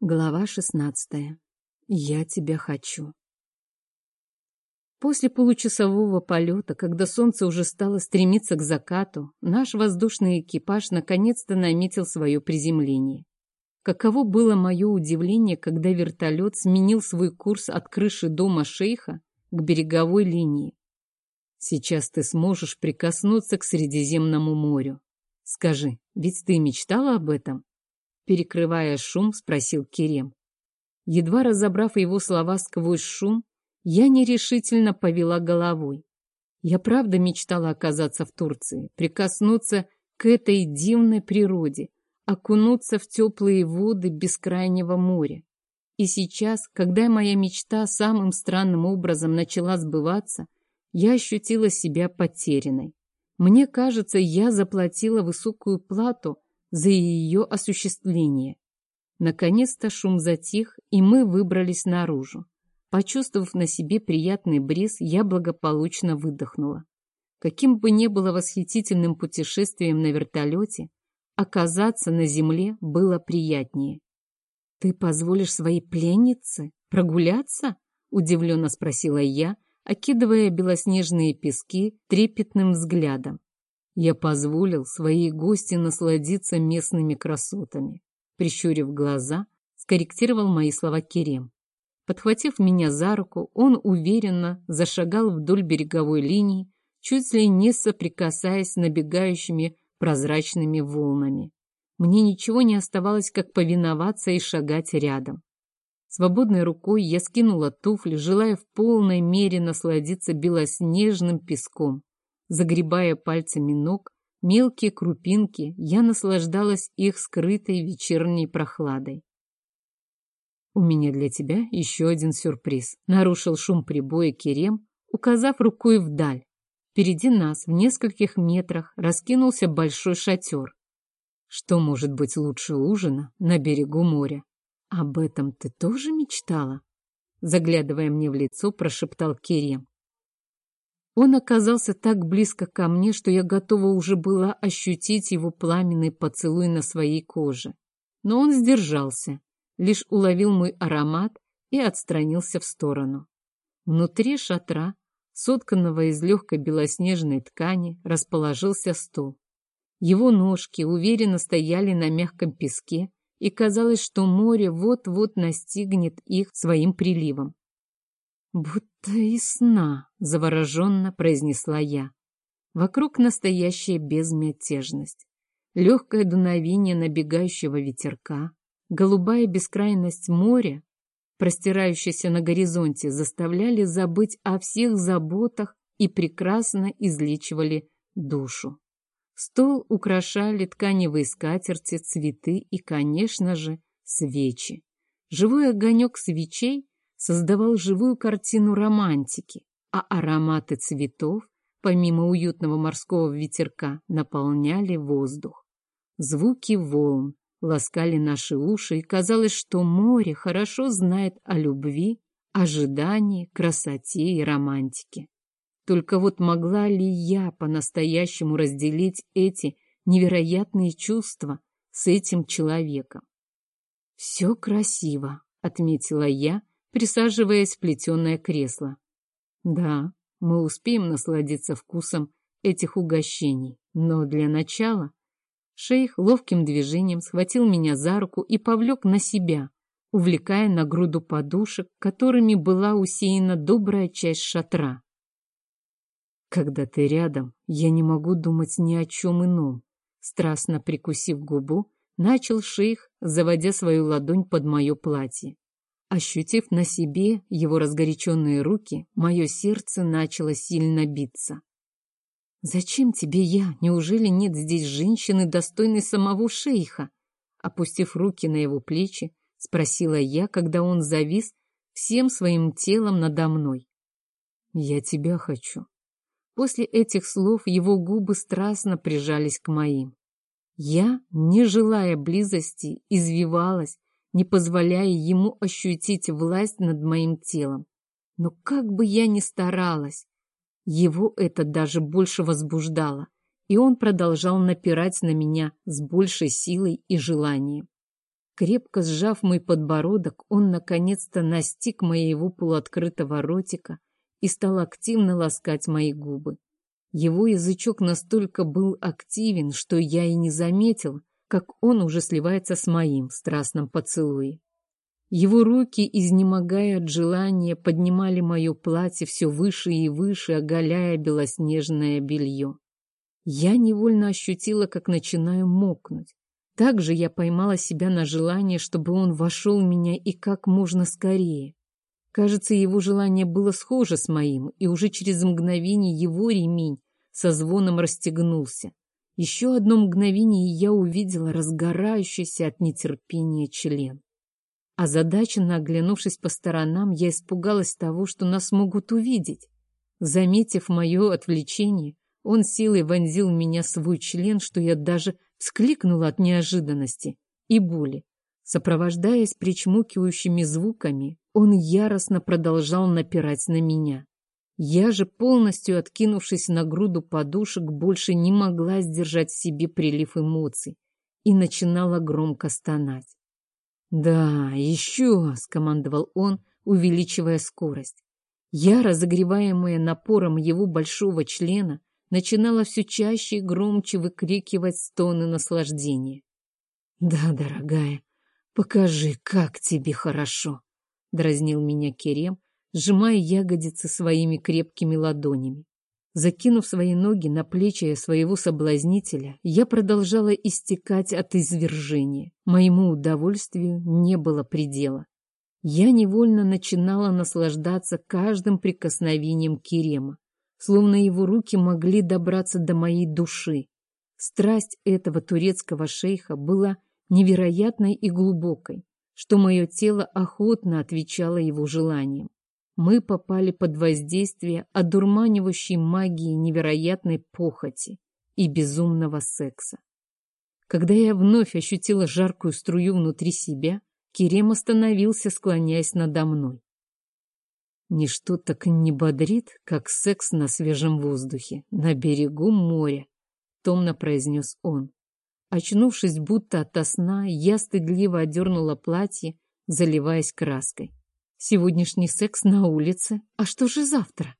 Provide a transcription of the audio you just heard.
Глава шестнадцатая. Я тебя хочу. После получасового полета, когда солнце уже стало стремиться к закату, наш воздушный экипаж наконец-то наметил свое приземление. Каково было мое удивление, когда вертолет сменил свой курс от крыши дома шейха к береговой линии. Сейчас ты сможешь прикоснуться к Средиземному морю. Скажи, ведь ты мечтала об этом? Перекрывая шум, спросил Керем. Едва разобрав его слова сквозь шум, я нерешительно повела головой. Я правда мечтала оказаться в Турции, прикоснуться к этой дивной природе, окунуться в теплые воды бескрайнего моря. И сейчас, когда моя мечта самым странным образом начала сбываться, я ощутила себя потерянной. Мне кажется, я заплатила высокую плату за ее осуществление. Наконец-то шум затих, и мы выбрались наружу. Почувствовав на себе приятный бриз, я благополучно выдохнула. Каким бы ни было восхитительным путешествием на вертолете, оказаться на земле было приятнее. «Ты позволишь своей пленнице прогуляться?» — удивленно спросила я, окидывая белоснежные пески трепетным взглядом. Я позволил своей гости насладиться местными красотами. Прищурив глаза, скорректировал мои слова Керем. Подхватив меня за руку, он уверенно зашагал вдоль береговой линии, чуть ли не соприкасаясь набегающими прозрачными волнами. Мне ничего не оставалось, как повиноваться и шагать рядом. Свободной рукой я скинула туфли, желая в полной мере насладиться белоснежным песком. Загребая пальцами ног, мелкие крупинки, я наслаждалась их скрытой вечерней прохладой. «У меня для тебя еще один сюрприз», — нарушил шум прибоя Керем, указав рукой вдаль. Впереди нас, в нескольких метрах, раскинулся большой шатер. Что может быть лучше ужина на берегу моря? Об этом ты тоже мечтала? Заглядывая мне в лицо, прошептал Керем. Он оказался так близко ко мне, что я готова уже была ощутить его пламенный поцелуй на своей коже. Но он сдержался, лишь уловил мой аромат и отстранился в сторону. Внутри шатра, сотканного из легкой белоснежной ткани, расположился стол. Его ножки уверенно стояли на мягком песке, и казалось, что море вот-вот настигнет их своим приливом. «Будто и сна», — завороженно произнесла я. Вокруг настоящая безмятежность. Легкое дуновение набегающего ветерка, голубая бескрайность моря, простирающаяся на горизонте, заставляли забыть о всех заботах и прекрасно излечивали душу. Стол украшали тканевые скатерти, цветы и, конечно же, свечи. Живой огонек свечей создавал живую картину романтики, а ароматы цветов, помимо уютного морского ветерка, наполняли воздух. Звуки волн ласкали наши уши, и казалось, что море хорошо знает о любви, ожидании, красоте и романтике. Только вот могла ли я по-настоящему разделить эти невероятные чувства с этим человеком? «Все красиво», — отметила я, присаживаясь в плетеное кресло. Да, мы успеем насладиться вкусом этих угощений, но для начала шейх ловким движением схватил меня за руку и повлек на себя, увлекая на груду подушек, которыми была усеяна добрая часть шатра. Когда ты рядом, я не могу думать ни о чем ином. Страстно прикусив губу, начал шейх, заводя свою ладонь под мое платье. Ощутив на себе его разгоряченные руки, мое сердце начало сильно биться. «Зачем тебе я? Неужели нет здесь женщины, достойной самого шейха?» Опустив руки на его плечи, спросила я, когда он завис всем своим телом надо мной. «Я тебя хочу». После этих слов его губы страстно прижались к моим. Я, не желая близости, извивалась, не позволяя ему ощутить власть над моим телом. Но как бы я ни старалась, его это даже больше возбуждало, и он продолжал напирать на меня с большей силой и желанием. Крепко сжав мой подбородок, он наконец-то настиг моего полуоткрытого ротика и стал активно ласкать мои губы. Его язычок настолько был активен, что я и не заметил, как он уже сливается с моим в страстном поцелуе. Его руки, изнемогая от желания, поднимали мое платье все выше и выше, оголяя белоснежное белье. Я невольно ощутила, как начинаю мокнуть. Также я поймала себя на желание, чтобы он вошел в меня и как можно скорее. Кажется, его желание было схоже с моим, и уже через мгновение его ремень со звоном расстегнулся. Еще одно мгновение, и я увидела разгорающийся от нетерпения член. Озадаченно оглянувшись по сторонам, я испугалась того, что нас могут увидеть. Заметив мое отвлечение, он силой вонзил в меня свой член, что я даже вскликнула от неожиданности и боли. Сопровождаясь причмокивающими звуками, он яростно продолжал напирать на меня. Я же, полностью откинувшись на груду подушек, больше не могла сдержать в себе прилив эмоций и начинала громко стонать. «Да, еще!» — скомандовал он, увеличивая скорость. Я, разогреваемая напором его большого члена, начинала все чаще и громче выкрикивать стоны наслаждения. «Да, дорогая, покажи, как тебе хорошо!» — дразнил меня Керем, сжимая ягодицы своими крепкими ладонями. Закинув свои ноги на плечи своего соблазнителя, я продолжала истекать от извержения. Моему удовольствию не было предела. Я невольно начинала наслаждаться каждым прикосновением Керема, словно его руки могли добраться до моей души. Страсть этого турецкого шейха была невероятной и глубокой, что мое тело охотно отвечало его желаниям мы попали под воздействие одурманивающей магии невероятной похоти и безумного секса. Когда я вновь ощутила жаркую струю внутри себя, Керем остановился, склоняясь надо мной. Ничто так не бодрит, как секс на свежем воздухе, на берегу моря, — томно произнес он. Очнувшись будто ото сна, я стыдливо одернула платье, заливаясь краской. Сегодняшний секс на улице. А что же завтра?